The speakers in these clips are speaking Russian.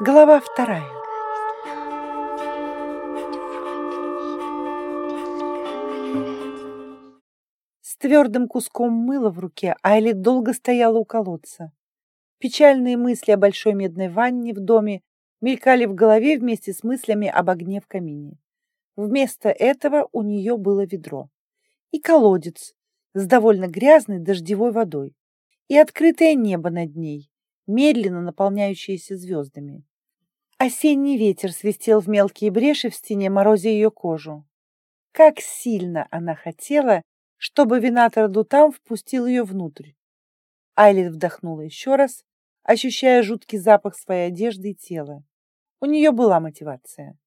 Глава вторая. С твердым куском мыла в руке Айли долго стояла у колодца. Печальные мысли о большой медной ванне в доме мелькали в голове вместе с мыслями об огне в камине. Вместо этого у нее было ведро и колодец с довольно грязной дождевой водой и открытое небо над ней, медленно наполняющееся звездами. Осенний ветер свистел в мелкие бреши в стене, морозя ее кожу. Как сильно она хотела, чтобы винатор Дутам впустил ее внутрь. Айлит вдохнула еще раз, ощущая жуткий запах своей одежды и тела. У нее была мотивация.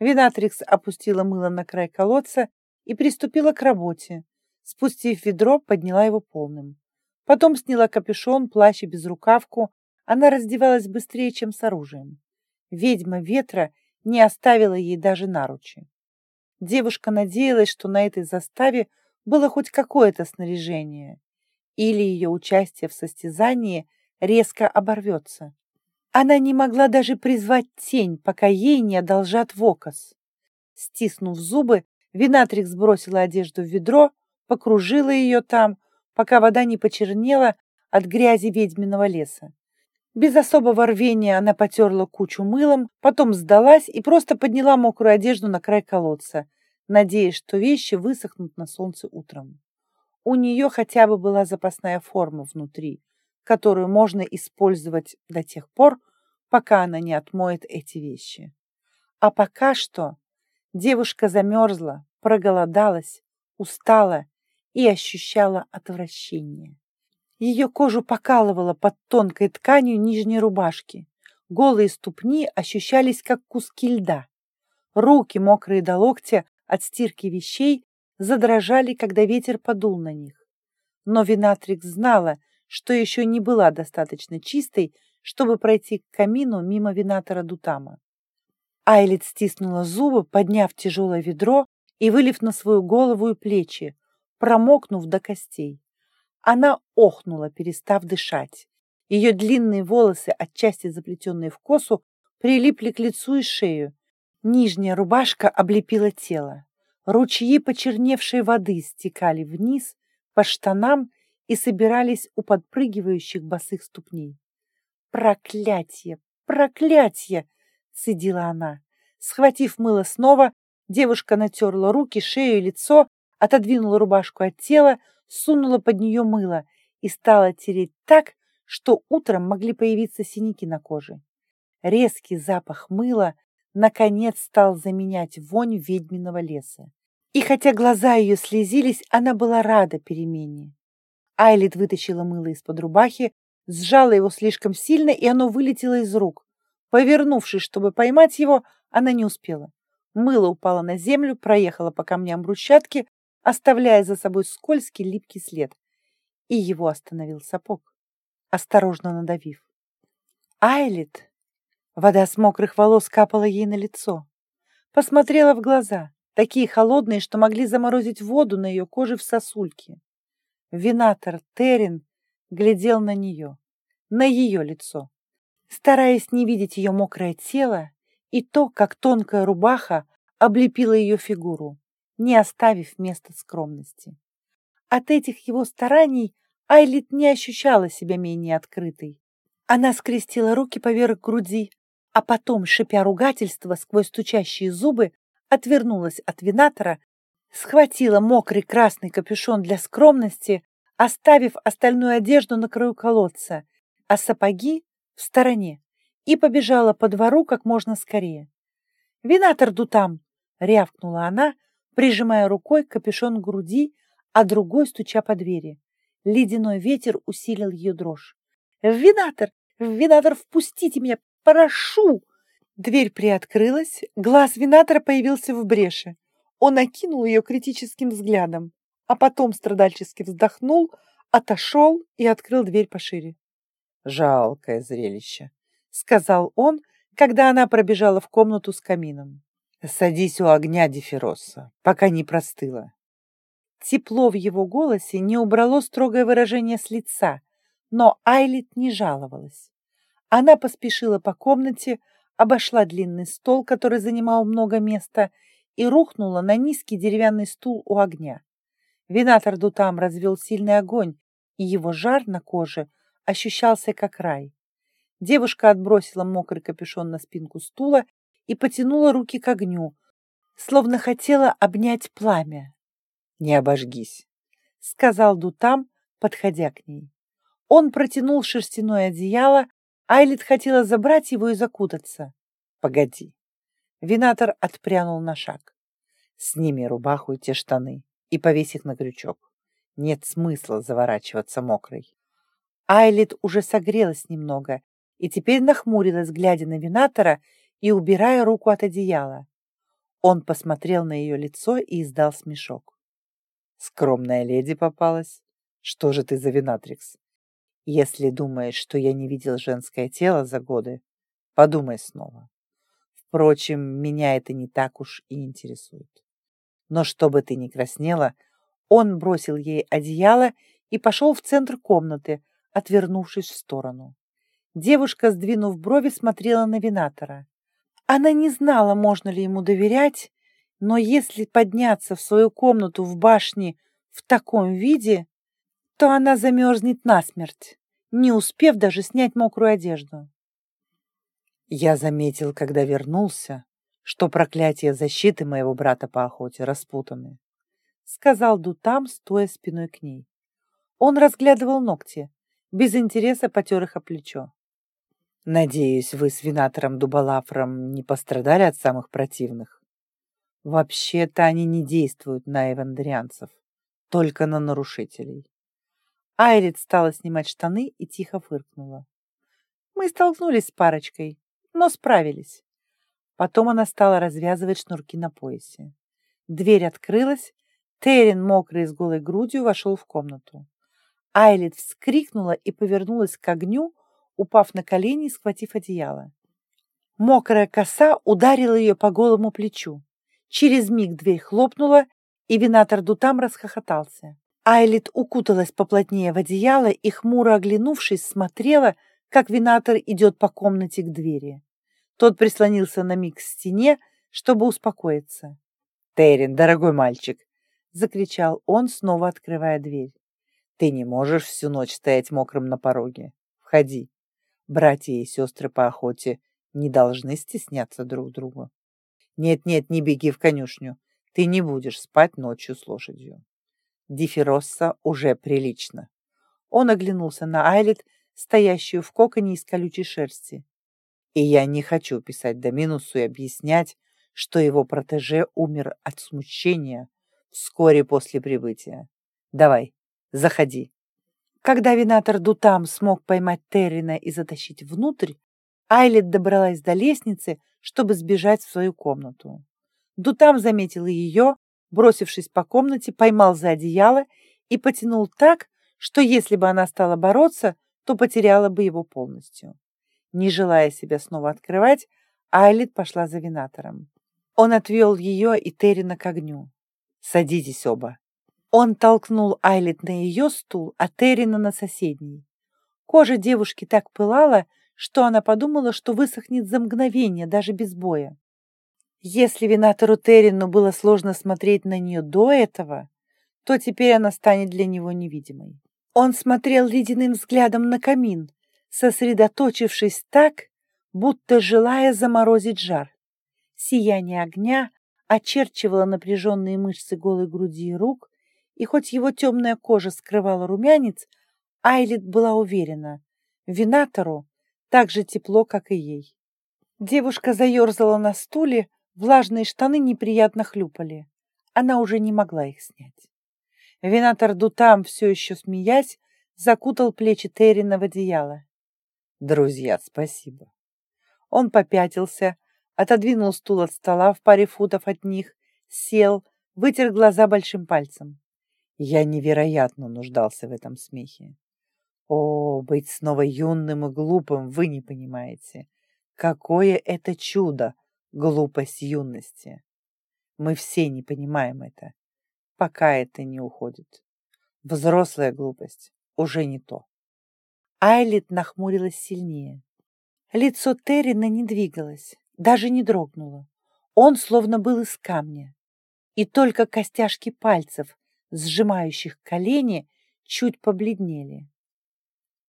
Винатрикс опустила мыло на край колодца и приступила к работе. Спустив ведро, подняла его полным. Потом сняла капюшон, плащ и безрукавку. Она раздевалась быстрее, чем с оружием. Ведьма ветра не оставила ей даже наручи. Девушка надеялась, что на этой заставе было хоть какое-то снаряжение, или ее участие в состязании резко оборвется. Она не могла даже призвать тень, пока ей не одолжат вокос. Стиснув зубы, Винатрикс сбросила одежду в ведро, покружила ее там, пока вода не почернела от грязи ведьминого леса. Без особого рвения она потерла кучу мылом, потом сдалась и просто подняла мокрую одежду на край колодца, надеясь, что вещи высохнут на солнце утром. У нее хотя бы была запасная форма внутри, которую можно использовать до тех пор, пока она не отмоет эти вещи. А пока что девушка замерзла, проголодалась, устала и ощущала отвращение. Ее кожу покалывало под тонкой тканью нижней рубашки. Голые ступни ощущались, как куски льда. Руки, мокрые до локтя от стирки вещей, задрожали, когда ветер подул на них. Но Винатрикс знала, что еще не была достаточно чистой, чтобы пройти к камину мимо винатора Дутама. Айлит стиснула зубы, подняв тяжелое ведро и вылив на свою голову и плечи, промокнув до костей. Она охнула, перестав дышать. Ее длинные волосы, отчасти заплетенные в косу, прилипли к лицу и шею. Нижняя рубашка облепила тело. Ручьи почерневшей воды стекали вниз по штанам и собирались у подпрыгивающих босых ступней. «Проклятье! Проклятье!» — цедила она. Схватив мыло снова, девушка натерла руки, шею и лицо, отодвинула рубашку от тела, сунула под нее мыло и стала тереть так, что утром могли появиться синяки на коже. Резкий запах мыла наконец стал заменять вонь ведьминого леса. И хотя глаза ее слезились, она была рада перемене. Айлит вытащила мыло из-под рубахи, сжала его слишком сильно, и оно вылетело из рук. Повернувшись, чтобы поймать его, она не успела. Мыло упало на землю, проехало по камням брусчатки, оставляя за собой скользкий липкий след. И его остановил сапог, осторожно надавив. Айлит! Вода с мокрых волос капала ей на лицо. Посмотрела в глаза, такие холодные, что могли заморозить воду на ее коже в сосульке. Винатор Терин глядел на нее, на ее лицо, стараясь не видеть ее мокрое тело и то, как тонкая рубаха облепила ее фигуру не оставив места скромности. От этих его стараний Айлит не ощущала себя менее открытой. Она скрестила руки поверх груди, а потом, шипя ругательства сквозь стучащие зубы, отвернулась от винатора, схватила мокрый красный капюшон для скромности, оставив остальную одежду на краю колодца, а сапоги в стороне, и побежала по двору как можно скорее. «Винатор дутам!» — рявкнула она, прижимая рукой капюшон к груди, а другой стуча по двери. Ледяной ветер усилил ее дрожь. «Винатор! Винатор, впустите меня! Прошу!» Дверь приоткрылась, глаз винатора появился в бреше. Он окинул ее критическим взглядом, а потом страдальчески вздохнул, отошел и открыл дверь пошире. «Жалкое зрелище», — сказал он, когда она пробежала в комнату с камином. Садись у огня, Дефироса, пока не простыла. Тепло в его голосе не убрало строгое выражение с лица, но Айлит не жаловалась. Она поспешила по комнате, обошла длинный стол, который занимал много места, и рухнула на низкий деревянный стул у огня. Винатор Дутам развел сильный огонь, и его жар на коже ощущался как рай. Девушка отбросила мокрый капюшон на спинку стула и потянула руки к огню, словно хотела обнять пламя. «Не обожгись», — сказал Дутам, подходя к ней. Он протянул шерстяное одеяло, Айлит хотела забрать его и закутаться. «Погоди». Винатор отпрянул на шаг. «Сними рубаху и те штаны и повесь их на крючок. Нет смысла заворачиваться мокрой». Айлит уже согрелась немного и теперь нахмурилась, глядя на Винатора и убирая руку от одеяла. Он посмотрел на ее лицо и издал смешок. «Скромная леди попалась. Что же ты за Винатрикс? Если думаешь, что я не видел женское тело за годы, подумай снова. Впрочем, меня это не так уж и интересует. Но чтобы ты не краснела, он бросил ей одеяло и пошел в центр комнаты, отвернувшись в сторону. Девушка, сдвинув брови, смотрела на винатора. Она не знала, можно ли ему доверять, но если подняться в свою комнату в башне в таком виде, то она замерзнет насмерть, не успев даже снять мокрую одежду. Я заметил, когда вернулся, что проклятие защиты моего брата по охоте распутаны, сказал Дутам, стоя спиной к ней. Он разглядывал ногти, без интереса потер их о плечо. Надеюсь, вы с винатором Дубалафром не пострадали от самых противных? Вообще-то они не действуют на эвандерианцев, только на нарушителей. Айрит стала снимать штаны и тихо фыркнула. Мы столкнулись с парочкой, но справились. Потом она стала развязывать шнурки на поясе. Дверь открылась, Терен, мокрый с голой грудью, вошел в комнату. Айлит вскрикнула и повернулась к огню, упав на колени и схватив одеяло. Мокрая коса ударила ее по голому плечу. Через миг дверь хлопнула, и винатор Дутам расхохотался. Айлит укуталась поплотнее в одеяло и, хмуро оглянувшись, смотрела, как винатор идет по комнате к двери. Тот прислонился на миг к стене, чтобы успокоиться. «Террин, дорогой мальчик!» — закричал он, снова открывая дверь. «Ты не можешь всю ночь стоять мокрым на пороге. Входи. Братья и сестры по охоте не должны стесняться друг друга. Нет-нет, не беги в конюшню. Ты не будешь спать ночью с лошадью. Дифиросса уже прилично. Он оглянулся на Айлет, стоящую в коконе из колючей шерсти. И я не хочу писать Доминусу и объяснять, что его протеже умер от смущения вскоре после прибытия. Давай, заходи. Когда винатор Дутам смог поймать Террина и затащить внутрь, Айлет добралась до лестницы, чтобы сбежать в свою комнату. Дутам заметил ее, бросившись по комнате, поймал за одеяло и потянул так, что если бы она стала бороться, то потеряла бы его полностью. Не желая себя снова открывать, Айлит пошла за винатором. Он отвел ее и Террина к огню. «Садитесь оба», он толкнул Айлет на ее стул, а Террина на соседний. Кожа девушки так пылала, что она подумала, что высохнет за мгновение, даже без боя. Если винатору Террину было сложно смотреть на нее до этого, то теперь она станет для него невидимой. Он смотрел ледяным взглядом на камин, сосредоточившись так, будто желая заморозить жар. Сияние огня очерчивало напряженные мышцы голой груди и рук, и хоть его темная кожа скрывала румянец, Айлит была уверена, винатору так же тепло, как и ей. Девушка заерзала на стуле, влажные штаны неприятно хлюпали. Она уже не могла их снять. Винатор Дутам, все еще смеясь, закутал плечи Террина в одеяло. «Друзья, спасибо». Он попятился, отодвинул стул от стола в паре футов от них, сел, вытер глаза большим пальцем. Я невероятно нуждался в этом смехе. О, быть снова юным и глупым, вы не понимаете. Какое это чудо, глупость юности. Мы все не понимаем это, пока это не уходит. Взрослая глупость уже не то. Айлит нахмурилась сильнее. Лицо Террина не двигалось, даже не дрогнуло. Он словно был из камня. И только костяшки пальцев, сжимающих колени, чуть побледнели.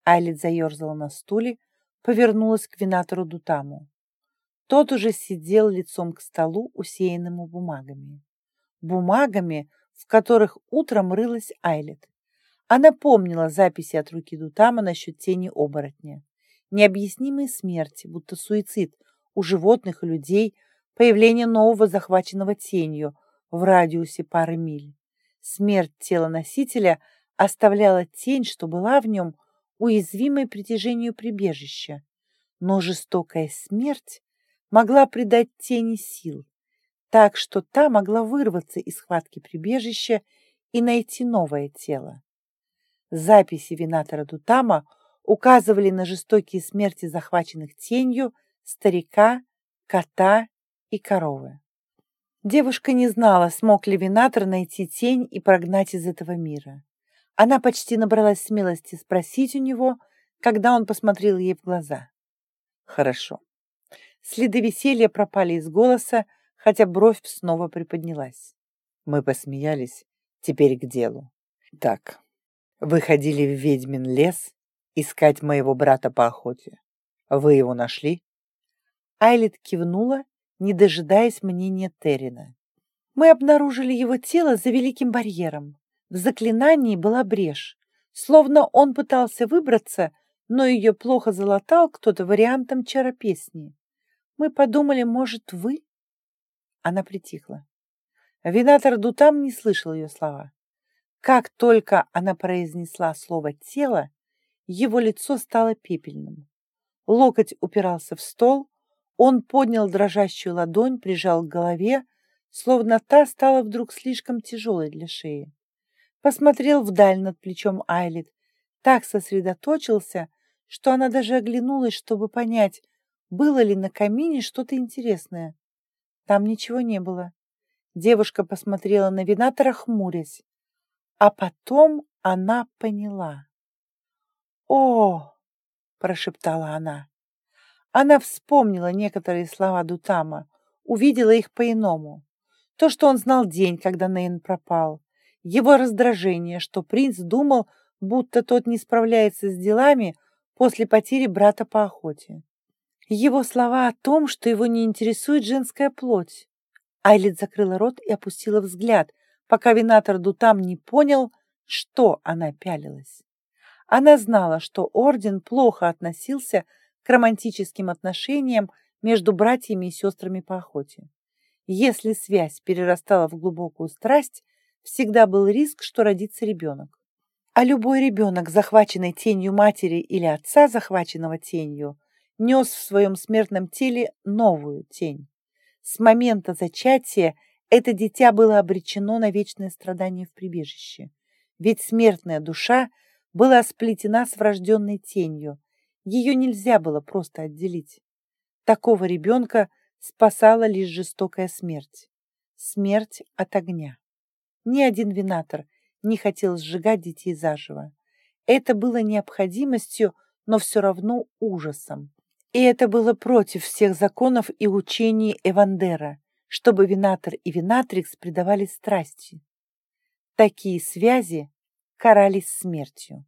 Айлит заерзала на стуле, повернулась к винатору Дутаму. Тот уже сидел лицом к столу, усеянному бумагами. Бумагами, в которых утром рылась Айлет. Она помнила записи от руки Дутама насчет тени оборотня. Необъяснимые смерти, будто суицид у животных и людей, появление нового захваченного тенью в радиусе пары миль. Смерть тела носителя оставляла тень, что была в нем, уязвимой притяжению прибежища. Но жестокая смерть могла придать тени сил, так что та могла вырваться из схватки прибежища и найти новое тело. Записи винатора Дутама указывали на жестокие смерти захваченных тенью старика, кота и коровы. Девушка не знала, смог ли винатор найти тень и прогнать из этого мира. Она почти набралась смелости спросить у него, когда он посмотрел ей в глаза. «Хорошо». Следы веселья пропали из голоса, хотя бровь снова приподнялась. Мы посмеялись, теперь к делу. Так, вы ходили в ведьмин лес искать моего брата по охоте. Вы его нашли? Айлит кивнула, не дожидаясь мнения Террина. Мы обнаружили его тело за великим барьером. В заклинании была брешь, словно он пытался выбраться, но ее плохо залатал кто-то вариантом чаропесни. Мы подумали, может, вы? Она притихла. Винатор Дутам не слышал ее слова. Как только она произнесла слово «тело», его лицо стало пепельным. Локоть упирался в стол, он поднял дрожащую ладонь, прижал к голове, словно та стала вдруг слишком тяжелой для шеи. Посмотрел вдаль над плечом Айлит, так сосредоточился, что она даже оглянулась, чтобы понять, было ли на камине что-то интересное. Там ничего не было. Девушка посмотрела на винатора, хмурясь. А потом она поняла. «О!» — прошептала она. Она вспомнила некоторые слова Дутама, увидела их по-иному. То, что он знал день, когда Нейн пропал, его раздражение, что принц думал, будто тот не справляется с делами после потери брата по охоте. Его слова о том, что его не интересует женская плоть. Айлит закрыла рот и опустила взгляд, пока винатор Дутам не понял, что она пялилась. Она знала, что орден плохо относился к романтическим отношениям между братьями и сестрами по охоте. Если связь перерастала в глубокую страсть, всегда был риск, что родится ребенок. А любой ребенок, захваченный тенью матери или отца, захваченного тенью, нес в своем смертном теле новую тень. С момента зачатия это дитя было обречено на вечное страдание в прибежище. Ведь смертная душа была сплетена с врожденной тенью. Ее нельзя было просто отделить. Такого ребенка спасала лишь жестокая смерть. Смерть от огня. Ни один винатор не хотел сжигать детей заживо. Это было необходимостью, но все равно ужасом. И это было против всех законов и учений Эвандера, чтобы винатор и винатрикс предавались страсти. Такие связи карались смертью.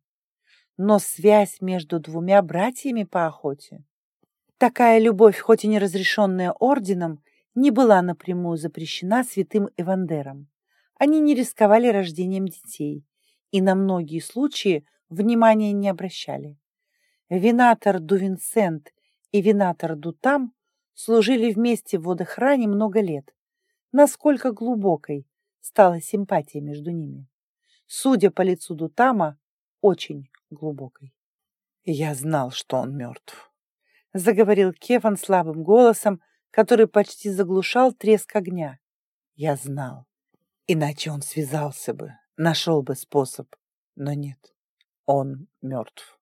Но связь между двумя братьями по охоте, такая любовь, хоть и не разрешенная орденом, не была напрямую запрещена святым Эвандером. Они не рисковали рождением детей и на многие случаи внимания не обращали. Винатор Дувинсент и винатор Дутам служили вместе в водохране много лет. Насколько глубокой стала симпатия между ними. Судя по лицу Дутама, очень глубокой. «Я знал, что он мертв», — заговорил Кефан слабым голосом, который почти заглушал треск огня. «Я знал. Иначе он связался бы, нашел бы способ. Но нет, он мертв».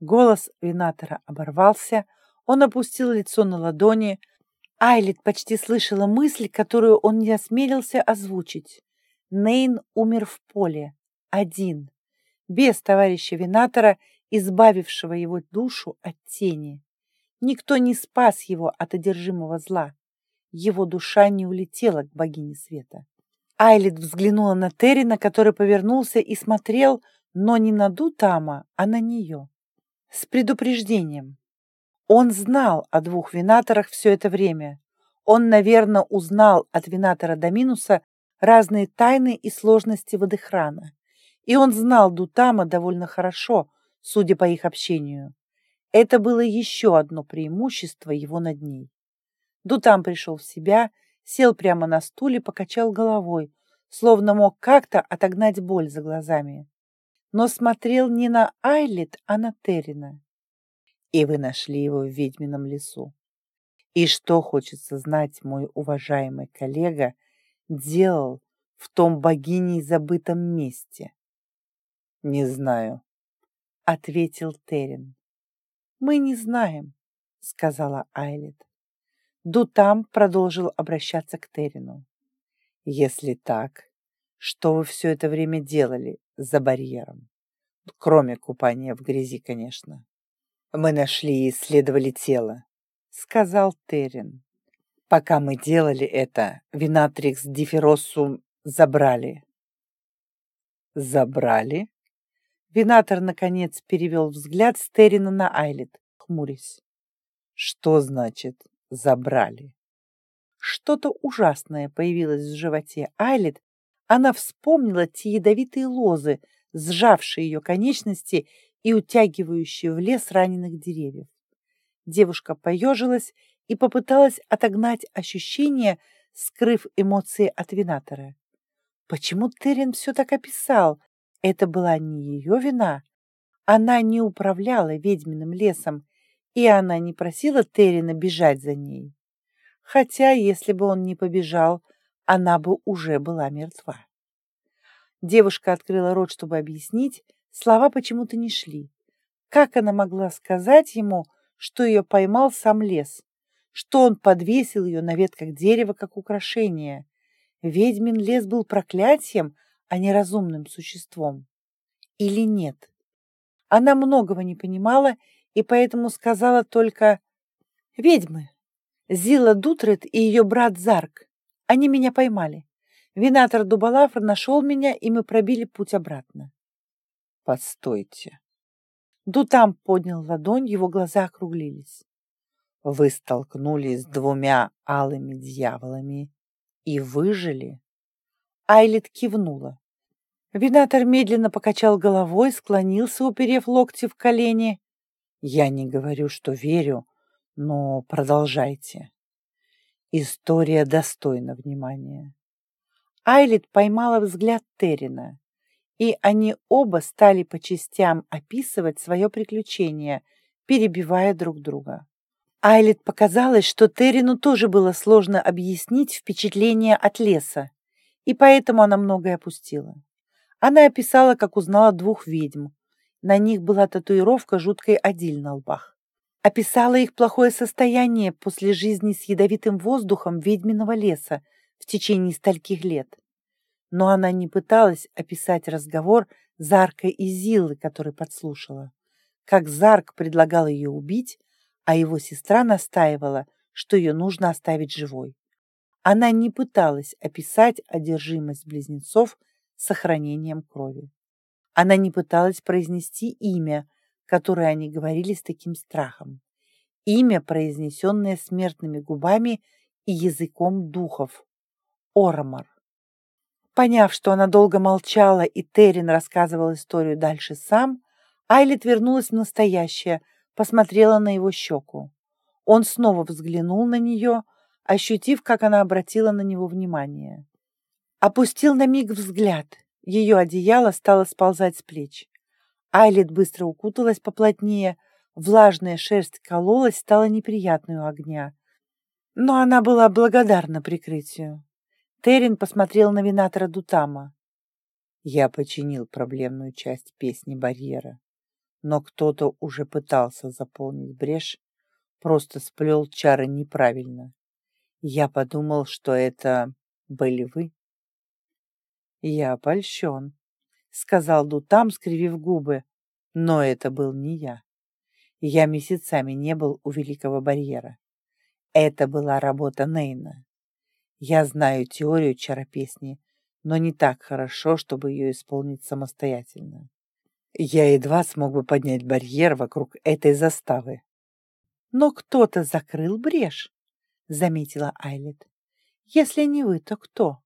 Голос винатора оборвался, он опустил лицо на ладони. Айлит почти слышала мысль, которую он не осмелился озвучить. Нейн умер в поле, один, без товарища Винатора, избавившего его душу от тени. Никто не спас его от одержимого зла. Его душа не улетела к богине света. Айлит взглянула на Террина, который повернулся и смотрел, но не на Дутама, а на нее. С предупреждением. Он знал о двух винаторах все это время. Он, наверное, узнал от винатора Доминуса разные тайны и сложности водохрана. И он знал Дутама довольно хорошо, судя по их общению. Это было еще одно преимущество его над ней. Дутам пришел в себя, сел прямо на стуле, покачал головой, словно мог как-то отогнать боль за глазами. Но смотрел не на Айлит, а на Террина. И вы нашли его в ведьмином лесу. И что, хочется знать, мой уважаемый коллега, делал в том богиней забытом месте? Не знаю, ответил Террин. Мы не знаем, сказала Айлет. Дутам продолжил обращаться к Террину. Если так, что вы все это время делали за барьером? Кроме купания в грязи, конечно. Мы нашли и исследовали тело, сказал Террин. Пока мы делали это, Винатрикс Диферосум забрали. Забрали? Винатор, наконец, перевел взгляд с Террина на Айлет, хмурясь. Что значит «забрали»? Что-то ужасное появилось в животе Айлет. Она вспомнила те ядовитые лозы, сжавшие ее конечности и утягивающие в лес раненых деревьев. Девушка поежилась и попыталась отогнать ощущение, скрыв эмоции от винатора. Почему Терен все так описал? Это была не ее вина. Она не управляла ведьминым лесом, и она не просила Террина бежать за ней. Хотя, если бы он не побежал, она бы уже была мертва. Девушка открыла рот, чтобы объяснить, слова почему-то не шли. Как она могла сказать ему, что ее поймал сам лес, что он подвесил ее на ветках дерева как украшение? Ведьмин лес был проклятием, а не разумным существом. Или нет? Она многого не понимала и поэтому сказала только «Ведьмы, Зила Дутрет и ее брат Зарк. Они меня поймали. Винатор Дубалафр нашел меня, и мы пробили путь обратно». «Постойте». Дутам поднял ладонь, его глаза округлились. «Вы столкнулись с двумя алыми дьяволами и выжили?» Айлет кивнула. Винатор медленно покачал головой, склонился, уперев локти в колени. «Я не говорю, что верю, но продолжайте. История достойна внимания». Айлет поймала взгляд Террина, и они оба стали по частям описывать свое приключение, перебивая друг друга. Айлет показалось, что Террину тоже было сложно объяснить впечатление от леса, и поэтому она многое опустила. Она описала, как узнала двух ведьм. На них была татуировка жуткой одиль на лбах. Описала их плохое состояние после жизни с ядовитым воздухом ведьминого леса в течение стольких лет. Но она не пыталась описать разговор Зарка и Зилы, который подслушала. Как Зарк предлагал ее убить, а его сестра настаивала, что ее нужно оставить живой. Она не пыталась описать одержимость близнецов сохранением крови. Она не пыталась произнести имя, которое они говорили с таким страхом. Имя, произнесенное смертными губами и языком духов. Оромар. Поняв, что она долго молчала, и Террин рассказывал историю дальше сам, Айлет вернулась в настоящее, посмотрела на его щеку. Он снова взглянул на нее, ощутив, как она обратила на него внимание. Опустил на миг взгляд. Ее одеяло стало сползать с плеч. Айлет быстро укуталась поплотнее, влажная шерсть кололась, стала неприятной у огня. Но она была благодарна прикрытию. Террин посмотрел на винатора Дутама. Я починил проблемную часть песни барьера, но кто-то уже пытался заполнить брешь, просто сплел чары неправильно. Я подумал, что это были вы. «Я польщен», — сказал Дутам, скривив губы. «Но это был не я. Я месяцами не был у Великого барьера. Это была работа Нейна. Я знаю теорию чаропесни, но не так хорошо, чтобы ее исполнить самостоятельно. Я едва смог бы поднять барьер вокруг этой заставы. Но кто-то закрыл брешь, заметила Айлет. Если не вы, то кто?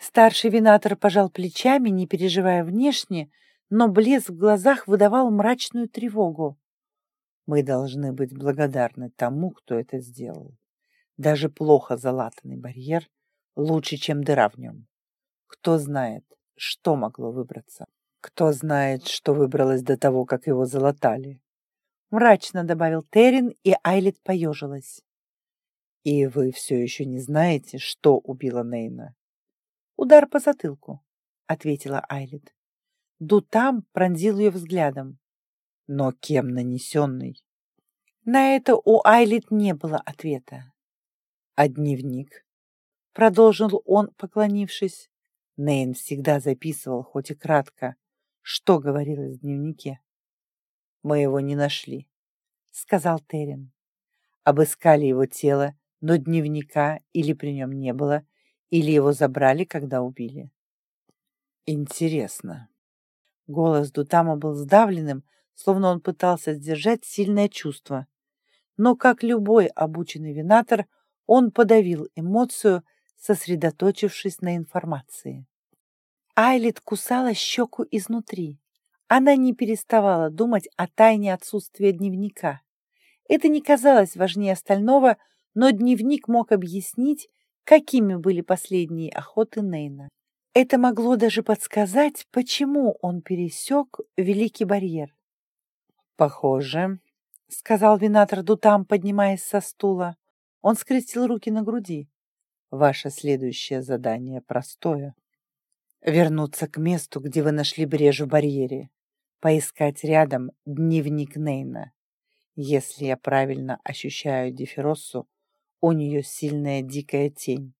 Старший винатор пожал плечами, не переживая внешне, но блеск в глазах выдавал мрачную тревогу. Мы должны быть благодарны тому, кто это сделал. Даже плохо залатанный барьер лучше, чем дыра в нем. Кто знает, что могло выбраться? Кто знает, что выбралось до того, как его залатали? Мрачно добавил Террин, и Айлет поежилась. И вы все еще не знаете, что убило Нейна? Удар по затылку, ответила Айлет. Дутам пронзил ее взглядом. Но кем нанесенный? На это у Айлет не было ответа. А дневник? Продолжил он, поклонившись. Нейн всегда записывал, хоть и кратко, что говорилось в дневнике. Мы его не нашли, сказал Терен. Обыскали его тело, но дневника или при нем не было, или его забрали, когда убили. Интересно. Голос Дутама был сдавленным, словно он пытался сдержать сильное чувство. Но, как любой обученный винатор, он подавил эмоцию, сосредоточившись на информации. Айлит кусала щеку изнутри. Она не переставала думать о тайне отсутствия дневника. Это не казалось важнее остального, но дневник мог объяснить, какими были последние охоты Нейна. Это могло даже подсказать, почему он пересек Великий барьер. «Похоже», — сказал винатор Дутам, поднимаясь со стула. Он скрестил руки на груди. «Ваше следующее задание простое. Вернуться к месту, где вы нашли брешь в барьере. Поискать рядом дневник Нейна. Если я правильно ощущаю Дефироссу, у нее сильная дикая тень.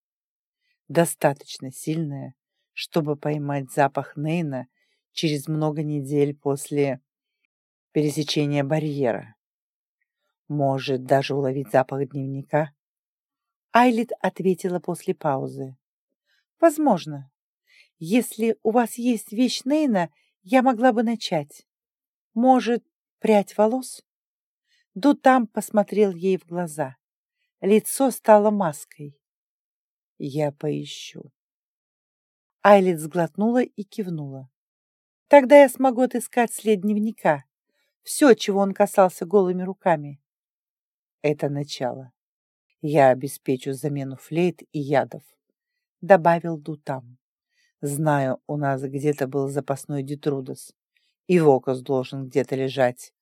Достаточно сильная, чтобы поймать запах Нейна через много недель после пересечения барьера. Может, даже уловить запах дневника? Айлит ответила после паузы. Возможно. Если у вас есть вещь Нейна, я могла бы начать. Может, прядь волос? Дутам посмотрел ей в глаза. Лицо стало маской. Я поищу. Айлит сглотнула и кивнула. Тогда я смогу отыскать след дневника. Все, чего он касался голыми руками. Это начало. Я обеспечу замену флейт и ядов, добавил Дутам. Знаю, у нас где-то был запасной Детрудос, и Вокус должен где-то лежать.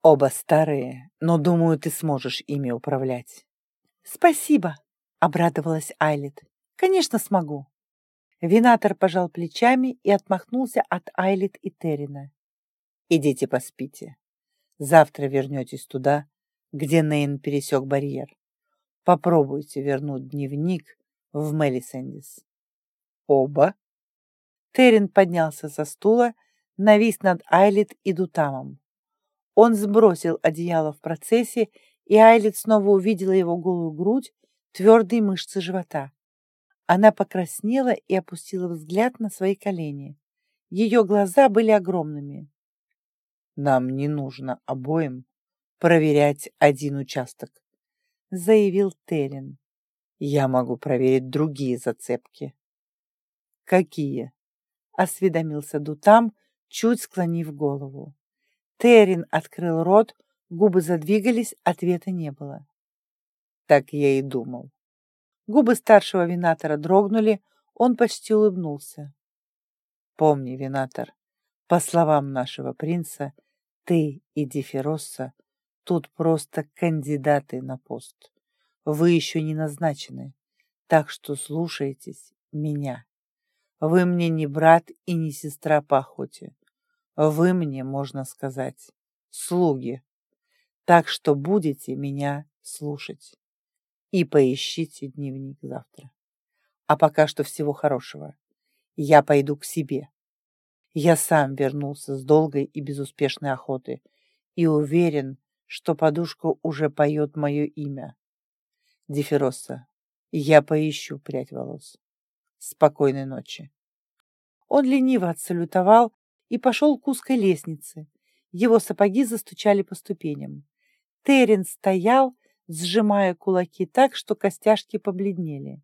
Оба старые, но, думаю, ты сможешь ими управлять. Спасибо, обрадовалась Айлет. Конечно, смогу. Винатор пожал плечами и отмахнулся от Айлит и Террина. «Идите поспите. Завтра вернетесь туда, где Нейн пересек барьер. Попробуйте вернуть дневник в Мелисендис». «Оба?» Террин поднялся со стула, навис над Айлит и Дутамом. Он сбросил одеяло в процессе, и Айлит снова увидела его голую грудь, твердые мышцы живота. Она покраснела и опустила взгляд на свои колени. Ее глаза были огромными. «Нам не нужно обоим проверять один участок», — заявил Терен. «Я могу проверить другие зацепки». «Какие?» — осведомился Дутам, чуть склонив голову. Терин открыл рот, губы задвигались, ответа не было. Так я и думал. Губы старшего винатора дрогнули, он почти улыбнулся. Помни, винатор, по словам нашего принца, ты и Дефиросса тут просто кандидаты на пост. Вы еще не назначены, так что слушайтесь меня. Вы мне не брат и не сестра по охоте. Вы мне, можно сказать, слуги. Так что будете меня слушать и поищите дневник завтра. А пока что всего хорошего. Я пойду к себе. Я сам вернулся с долгой и безуспешной охоты и уверен, что подушка уже поет мое имя. Дефироса, я поищу прядь волос. Спокойной ночи. Он лениво отсалютовал и пошел к узкой лестнице. Его сапоги застучали по ступеням. Терен стоял, сжимая кулаки так, что костяшки побледнели.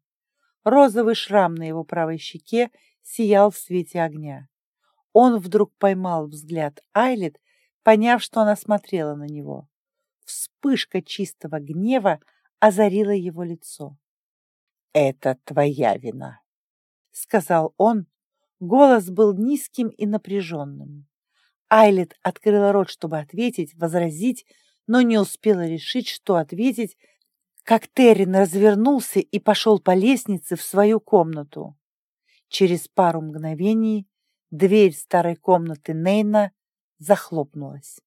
Розовый шрам на его правой щеке сиял в свете огня. Он вдруг поймал взгляд Айлет, поняв, что она смотрела на него. Вспышка чистого гнева озарила его лицо. «Это твоя вина», — сказал он. Голос был низким и напряженным. Айлет открыла рот, чтобы ответить, возразить, но не успела решить, что ответить, как Террин развернулся и пошел по лестнице в свою комнату. Через пару мгновений дверь старой комнаты Нейна захлопнулась.